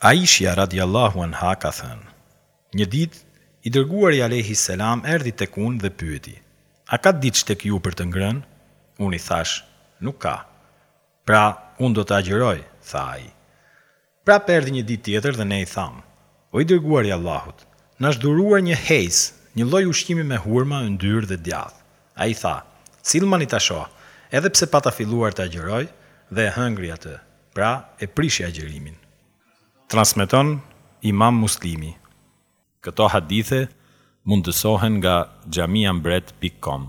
Aishja radhiyallahu anha ka thënë, Një ditë, i Dërguari alejhi selam erdhi tek unë dhe pyeti, A ka diç tek ju për të ngrënë? Unë i thashë, Nuk ka. Pra, unë do të agjëroj, tha ai. Prapë erdhi një ditë tjetër dhe ne i thamë, O i Dërguar i Allahut, na është dhuruar një hejs, një lloj ushqimi me hurma, yndyrë dhe djathë. Ai tha, Sillmani ta shoh, edhe pse pata filluar të agjëroj, dhe e hëngri atë. Pra, e prishi agjërimin. Transmeton Imam Muslimi. Këto hadithe mundësohen nga xhamiambret pikë kom.